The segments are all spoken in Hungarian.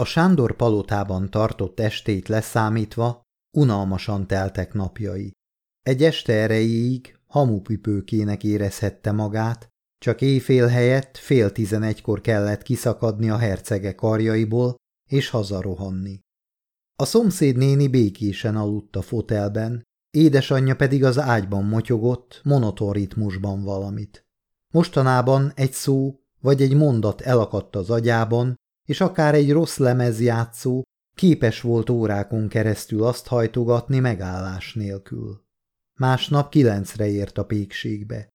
A Sándor palotában tartott estét leszámítva, unalmasan teltek napjai. Egy este erejéig hamupipőkének érezhette magát, csak éjfél helyett fél tizenegykor kellett kiszakadni a hercege karjaiból és hazarohanni. A szomszéd néni békésen aludt a fotelben, édesanyja pedig az ágyban motyogott, monoton ritmusban valamit. Mostanában egy szó vagy egy mondat elakadt az agyában, és akár egy rossz lemezjátszó képes volt órákon keresztül azt hajtogatni megállás nélkül. Másnap kilencre ért a pékségbe.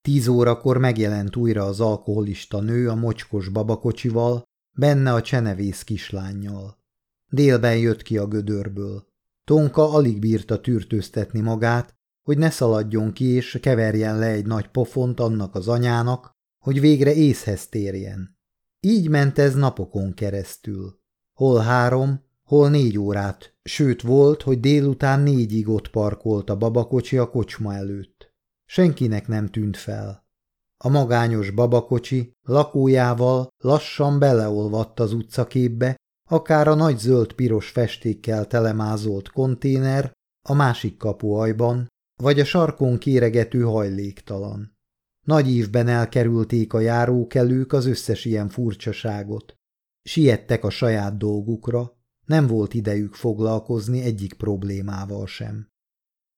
Tíz órakor megjelent újra az alkoholista nő a mocskos babakocsival, benne a csenevész kislányjal. Délben jött ki a gödörből. Tonka alig bírta tűrtőztetni magát, hogy ne szaladjon ki és keverjen le egy nagy pofont annak az anyának, hogy végre észhez térjen. Így ment ez napokon keresztül. Hol három, hol négy órát, sőt volt, hogy délután négyig ott parkolt a babakocsi a kocsma előtt. Senkinek nem tűnt fel. A magányos babakocsi lakójával lassan beleolvadt az utcaképbe, akár a nagy zöld-piros festékkel telemázolt konténer a másik kapuajban, vagy a sarkon kéregető hajléktalan. Nagy évben elkerülték a járókelők az összes ilyen furcsaságot. Siettek a saját dolgukra, nem volt idejük foglalkozni egyik problémával sem.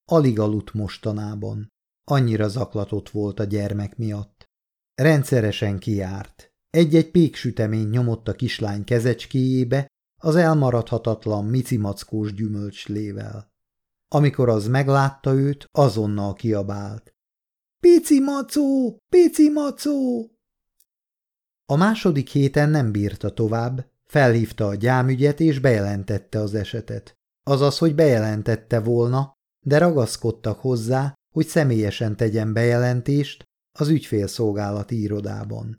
Alig aludt mostanában, annyira zaklatott volt a gyermek miatt. Rendszeresen kiárt. Egy-egy péksütemény nyomott a kislány kezecskéjébe az elmaradhatatlan micimackós gyümölcslével. Amikor az meglátta őt, azonnal kiabált. Pici macó! Pici macó! A második héten nem bírta tovább, felhívta a gyámügyet és bejelentette az esetet. Azaz, hogy bejelentette volna, de ragaszkodtak hozzá, hogy személyesen tegyen bejelentést az ügyfélszolgálati irodában.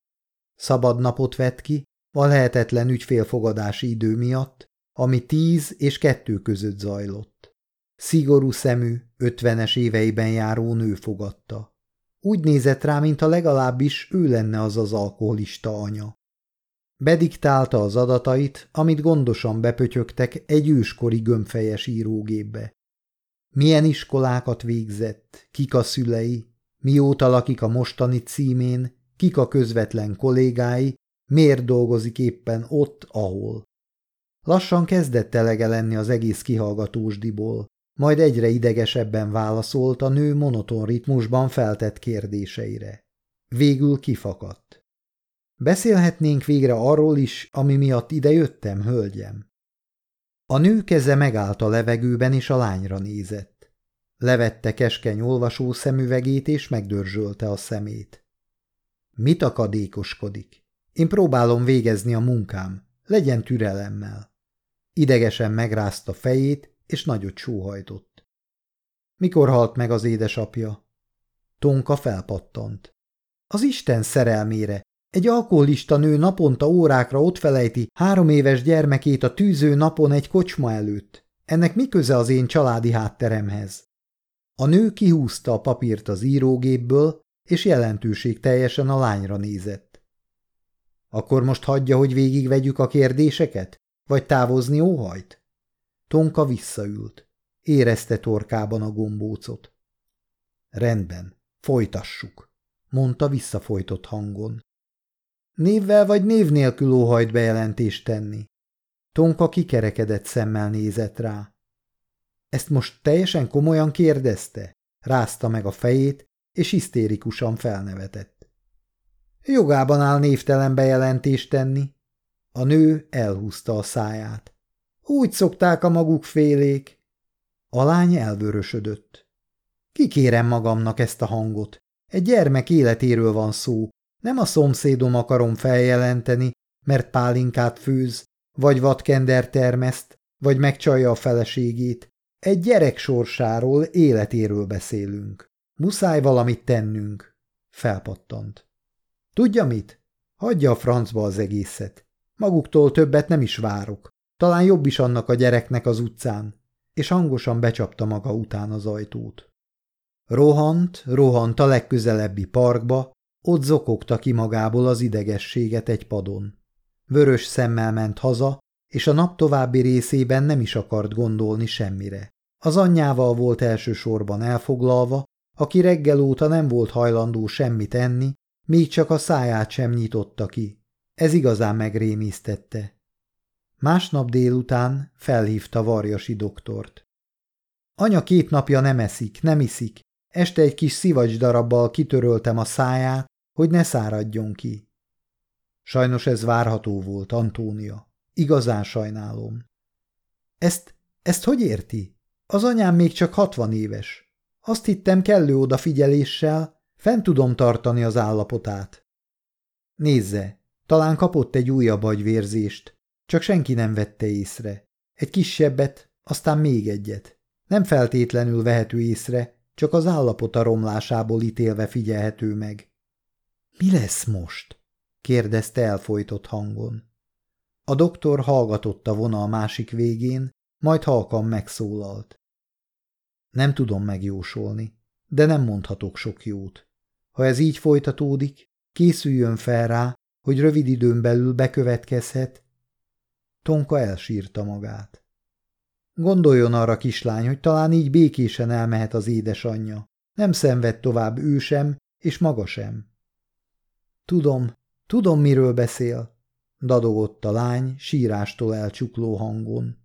Szabad napot vett ki, a lehetetlen ügyfélfogadási idő miatt, ami tíz és kettő között zajlott. Szigorú szemű, ötvenes éveiben járó nő fogadta. Úgy nézett rá, mintha legalábbis ő lenne az az alkoholista anya. Bediktálta az adatait, amit gondosan bepötyögtek egy őskori gömbfejes írógépbe. Milyen iskolákat végzett, kik a szülei, mióta lakik a mostani címén, kik a közvetlen kollégái, miért dolgozik éppen ott, ahol. Lassan kezdett elege lenni az egész kihallgatósdiból, majd egyre idegesebben válaszolt a nő monoton ritmusban feltett kérdéseire. Végül kifakadt. Beszélhetnénk végre arról is, ami miatt ide jöttem, hölgyem. A nő keze megállt a levegőben, és a lányra nézett. Levette keskeny olvasó szemüvegét, és megdörzsölte a szemét. Mit akadékoskodik? Én próbálom végezni a munkám. Legyen türelemmel. Idegesen megrázta fejét, és nagyot sóhajtott. Mikor halt meg az édesapja? Tonka felpattant. Az Isten szerelmére! Egy alkoholista nő naponta órákra ott felejti három éves gyermekét a tűző napon egy kocsma előtt. Ennek mi köze az én családi hátteremhez? A nő kihúzta a papírt az írógépből, és jelentőség teljesen a lányra nézett. Akkor most hagyja, hogy végigvegyük a kérdéseket? Vagy távozni óhajt? Tonka visszaült. Érezte torkában a gombócot. Rendben, folytassuk, mondta visszafolytott hangon. Névvel vagy név nélkül óhajt bejelentést tenni. Tonka kikerekedett szemmel nézett rá. Ezt most teljesen komolyan kérdezte? Rázta meg a fejét, és hisztérikusan felnevetett. Jogában áll névtelen bejelentést tenni. A nő elhúzta a száját. Úgy szokták a maguk félék. A lány elvörösödött. Kikérem magamnak ezt a hangot. Egy gyermek életéről van szó. Nem a szomszédom akarom feljelenteni, mert pálinkát főz, vagy vadkender termeszt, vagy megcsalja a feleségét. Egy gyerek sorsáról, életéről beszélünk. Muszáj valamit tennünk. Felpattant. Tudja mit? Hagyja a francba az egészet. Maguktól többet nem is várok. Talán jobb is annak a gyereknek az utcán, és hangosan becsapta maga után az ajtót. Rohant, rohant a legközelebbi parkba, ott zokogta ki magából az idegességet egy padon. Vörös szemmel ment haza, és a nap további részében nem is akart gondolni semmire. Az anyjával volt elsősorban elfoglalva, aki reggel óta nem volt hajlandó semmit enni, még csak a száját sem nyitotta ki. Ez igazán megrémisztette. Másnap délután felhívta Varjasi doktort. Anya két napja nem eszik, nem iszik. Este egy kis szivacs darabbal kitöröltem a száját, hogy ne száradjon ki. Sajnos ez várható volt, Antónia. Igazán sajnálom. Ezt, ezt hogy érti? Az anyám még csak hatvan éves. Azt hittem kellő odafigyeléssel, fent tudom tartani az állapotát. Nézze, talán kapott egy újabb agyvérzést, csak senki nem vette észre. Egy kisebbet, aztán még egyet. Nem feltétlenül vehető észre, csak az állapota romlásából ítélve figyelhető meg. Mi lesz most? kérdezte elfolytott hangon. A doktor hallgatott a vonal másik végén, majd halkan megszólalt. Nem tudom megjósolni, de nem mondhatok sok jót. Ha ez így folytatódik, készüljön fel rá, hogy rövid időn belül bekövetkezhet. Tonka elsírta magát. Gondoljon arra, kislány, hogy talán így békésen elmehet az édesanyja. Nem szenved tovább ő sem, és maga sem. Tudom, tudom, miről beszél, dadogott a lány sírástól elcsukló hangon.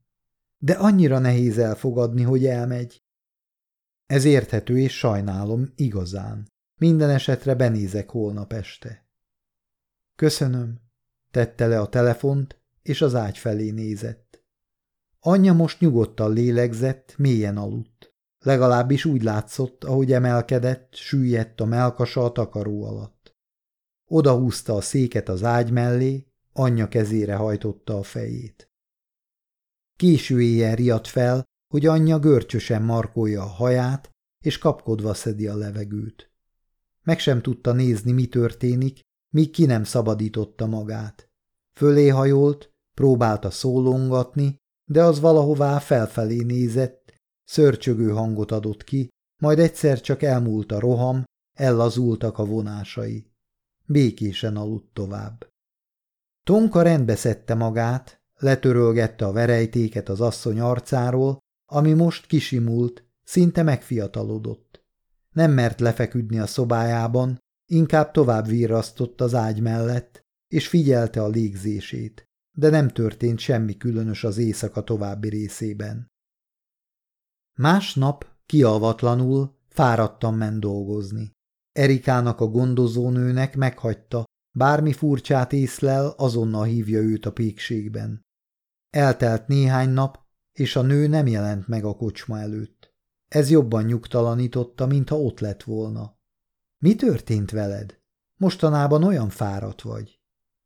De annyira nehéz elfogadni, hogy elmegy. Ez érthető, és sajnálom, igazán. Minden esetre benézek holnap este. Köszönöm, tette le a telefont, és az ágy felé nézett. Anyja most nyugodtan lélegzett, mélyen aludt. Legalábbis úgy látszott, ahogy emelkedett, süllyedt a melkasa a takaró alatt. Odahúzta a széket az ágy mellé, anyja kezére hajtotta a fejét. Késő éjjel riadt fel, hogy anyja görcsösen markolja a haját, és kapkodva szedi a levegőt. Meg sem tudta nézni, mi történik, míg ki nem szabadította magát. Fölé hajolt, próbálta szólongatni, de az valahová felfelé nézett, szörcsögő hangot adott ki, majd egyszer csak elmúlt a roham, ellazultak a vonásai. Békésen aludt tovább. Tonka rendbe szedte magát, letörölgette a verejtéket az asszony arcáról, ami most kisimult, szinte megfiatalodott. Nem mert lefeküdni a szobájában, inkább tovább virrasztott az ágy mellett, és figyelte a légzését, de nem történt semmi különös az éjszaka további részében. Másnap, kialvatlanul, fáradtan ment dolgozni. Erikának a gondozónőnek meghagyta, bármi furcsát észlel, azonnal hívja őt a pékségben. Eltelt néhány nap, és a nő nem jelent meg a kocsma előtt. Ez jobban nyugtalanította, mintha ott lett volna. Mi történt veled? Mostanában olyan fáradt vagy?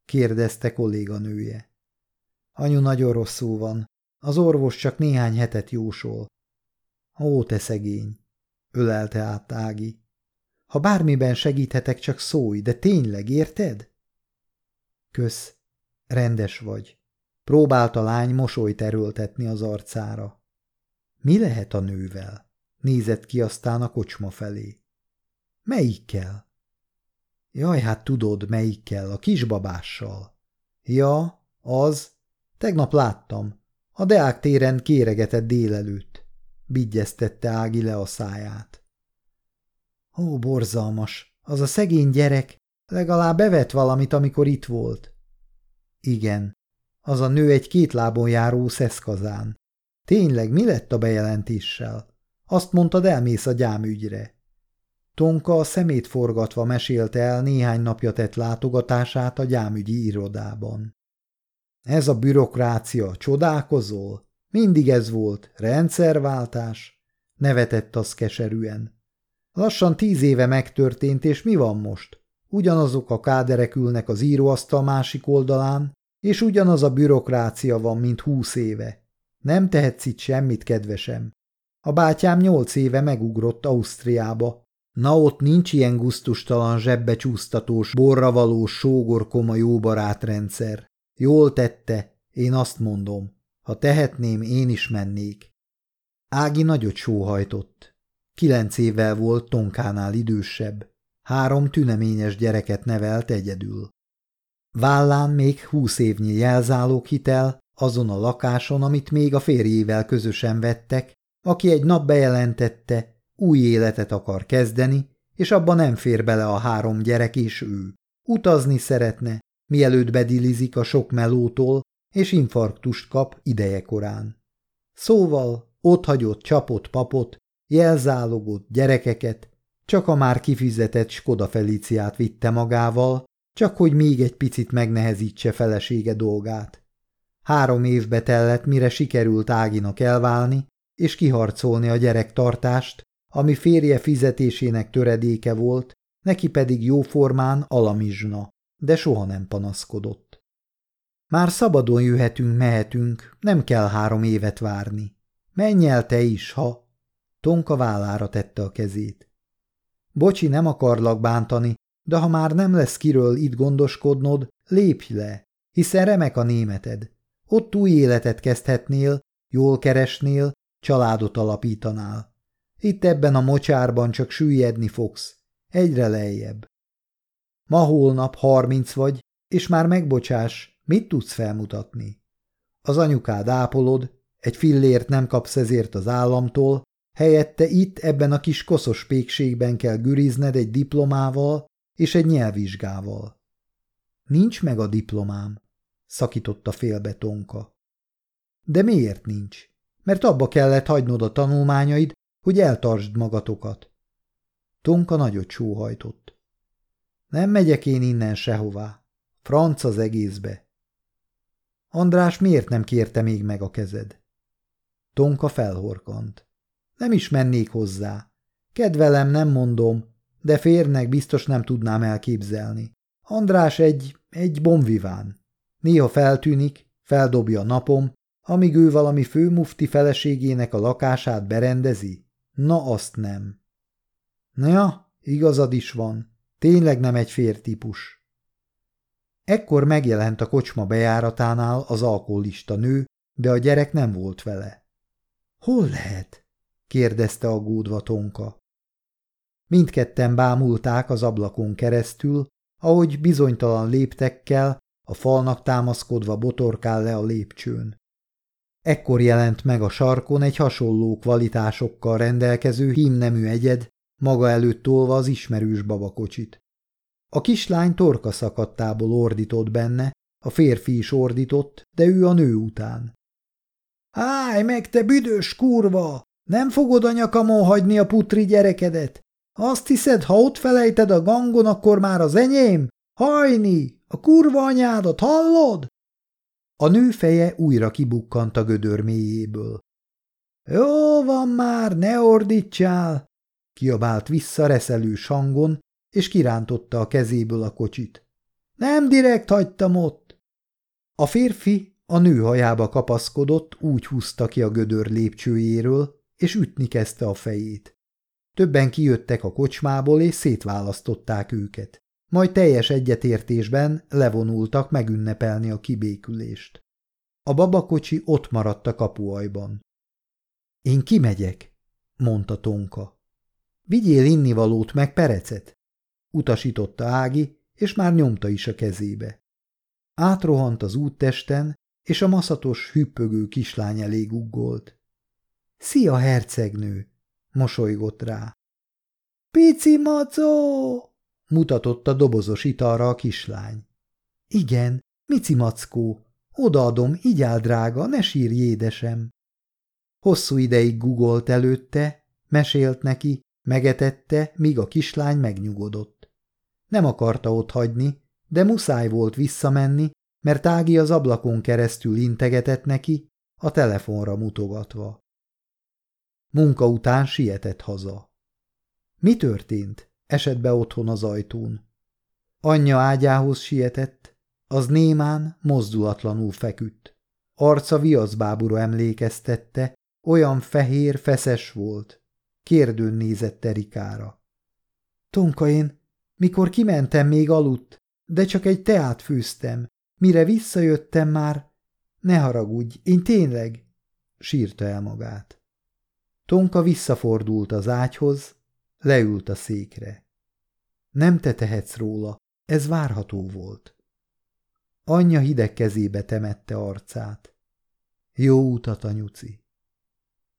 kérdezte kolléganője. Anyu nagyon rosszul van. Az orvos csak néhány hetet jósol. Ó, te szegény! ölelte át Ági. Ha bármiben segíthetek, csak szólj, de tényleg, érted? Kösz, rendes vagy. Próbált a lány mosolyt erőltetni az arcára. Mi lehet a nővel? Nézett ki aztán a kocsma felé. Melyikkel? Jaj, hát tudod, melyikkel, a kisbabással. Ja, az. Tegnap láttam. A Deák téren kéregetett délelőtt. Bigyeztette Ági le a száját. Ó, borzalmas, az a szegény gyerek legalább bevet valamit, amikor itt volt. Igen, az a nő egy két lábon járó szeszkazán. Tényleg, mi lett a bejelentéssel? Azt mondtad, elmész a gyámügyre. Tonka a szemét forgatva mesélte el néhány napja tett látogatását a gyámügyi irodában. Ez a bürokrácia, csodálkozol? Mindig ez volt, rendszerváltás. Nevetett az keserűen. Lassan tíz éve megtörtént, és mi van most? Ugyanazok a káderek ülnek az íróasztal másik oldalán, és ugyanaz a bürokrácia van, mint húsz éve. Nem tehetsz itt semmit, kedvesem. A bátyám nyolc éve megugrott Ausztriába. Na ott nincs ilyen guztustalan zsebbecsúsztatós, borravalós, sógorkoma jóbarátrendszer. Jól tette, én azt mondom. Ha tehetném, én is mennék. Ági nagyot sóhajtott. Kilenc évvel volt Tonkánál idősebb. Három tüneményes gyereket nevelt egyedül. Vállán még húsz évnyi hitel, azon a lakáson, amit még a férjével közösen vettek, aki egy nap bejelentette, új életet akar kezdeni, és abban nem fér bele a három gyerek és ő. Utazni szeretne, mielőtt bedilizik a sok melótól, és infarktust kap idejekorán. Szóval ott hagyott csapott papot, jelzálogott gyerekeket, csak a már kifizetett Skoda Feliciát vitte magával, csak hogy még egy picit megnehezítse felesége dolgát. Három évbe tellett, mire sikerült Áginak elválni, és kiharcolni a gyerektartást, ami férje fizetésének töredéke volt, neki pedig jóformán alamizsna, de soha nem panaszkodott. Már szabadon jöhetünk, mehetünk, nem kell három évet várni. Menj el te is, ha... Tonka vállára tette a kezét. Bocsi, nem akarlak bántani, de ha már nem lesz kiről itt gondoskodnod, lépj le, hiszen remek a németed. Ott új életet kezdhetnél, jól keresnél, családot alapítanál. Itt ebben a mocsárban csak süllyedni fogsz, egyre lejjebb. Ma holnap harminc vagy, és már megbocsás, mit tudsz felmutatni? Az anyukád ápolod, egy fillért nem kapsz ezért az államtól, helyette itt ebben a kis koszos pékségben kell gürizned egy diplomával és egy nyelvvizsgával. Nincs meg a diplomám, szakította félbe Tonka. De miért nincs? Mert abba kellett hagynod a tanulmányaid, hogy eltartsd magatokat. Tonka nagyot sóhajtott. Nem megyek én innen sehová. Franc az egészbe. András miért nem kérte még meg a kezed? Tonka felhorkant. Nem is mennék hozzá. Kedvelem, nem mondom, de férnek biztos nem tudnám elképzelni. András egy, egy bomviván. Néha feltűnik, feldobja a napom, amíg ő valami főmufti feleségének a lakását berendezi? Na azt nem. Ja, igazad is van. Tényleg nem egy fértípus. Ekkor megjelent a kocsma bejáratánál az alkoholista nő, de a gyerek nem volt vele. Hol lehet? kérdezte aggódva Tonka. Mindketten bámulták az ablakon keresztül, ahogy bizonytalan léptekkel, a falnak támaszkodva botorkál le a lépcsőn. Ekkor jelent meg a sarkon egy hasonló kvalitásokkal rendelkező hímnemű egyed, maga előtt tolva az ismerős babakocsit. A kislány torka szakadtából ordított benne, a férfi is ordított, de ő a nő után. – Állj meg, te büdös kurva! Nem fogod a nyakamon hagyni a putri gyerekedet? Azt hiszed, ha ott felejted a gangon, akkor már az enyém? Hajni! A kurva anyádat, hallod? A nő feje újra kibukkant a gödör mélyéből. Jó van már, ne ordítsál! Kiabált vissza reszelős hangon, és kirántotta a kezéből a kocsit. Nem direkt hagytam ott. A férfi a nő hajába kapaszkodott, úgy húzta ki a gödör lépcsőjéről, és ütni kezdte a fejét. Többen kijöttek a kocsmából, és szétválasztották őket. Majd teljes egyetértésben levonultak megünnepelni a kibékülést. A babakocsi ott maradt a kapuajban. Én kimegyek, mondta Tonka. Vigyél innivalót meg perecet, utasította Ági, és már nyomta is a kezébe. Átrohant az úttesten, és a maszatos, hüppögő kislány elé guggolt. Szia, hercegnő! mosolygott rá. Pici macó! mutatott a dobozos italra a kislány. Igen, Mici mackó, odaadom, így drága, ne sírj, édesem. Hosszú ideig gugolt előtte, mesélt neki, megetette, míg a kislány megnyugodott. Nem akarta ott hagyni, de muszáj volt visszamenni, mert Ági az ablakon keresztül integetett neki, a telefonra mutogatva. Munka után sietett haza. Mi történt? Esett be otthon az ajtón. Anyja ágyához sietett, az némán, mozdulatlanul feküdt. Arca viaszbábura emlékeztette, olyan fehér, feszes volt. Kérdőn nézett Erikára. Tonka, én, mikor kimentem, még aludt, de csak egy teát főztem. Mire visszajöttem már, ne haragudj, én tényleg, sírta el magát. Tonka visszafordult az ágyhoz, leült a székre. Nem te tehetsz róla, ez várható volt. Anyja hideg kezébe temette arcát. Jó utat, anyuci!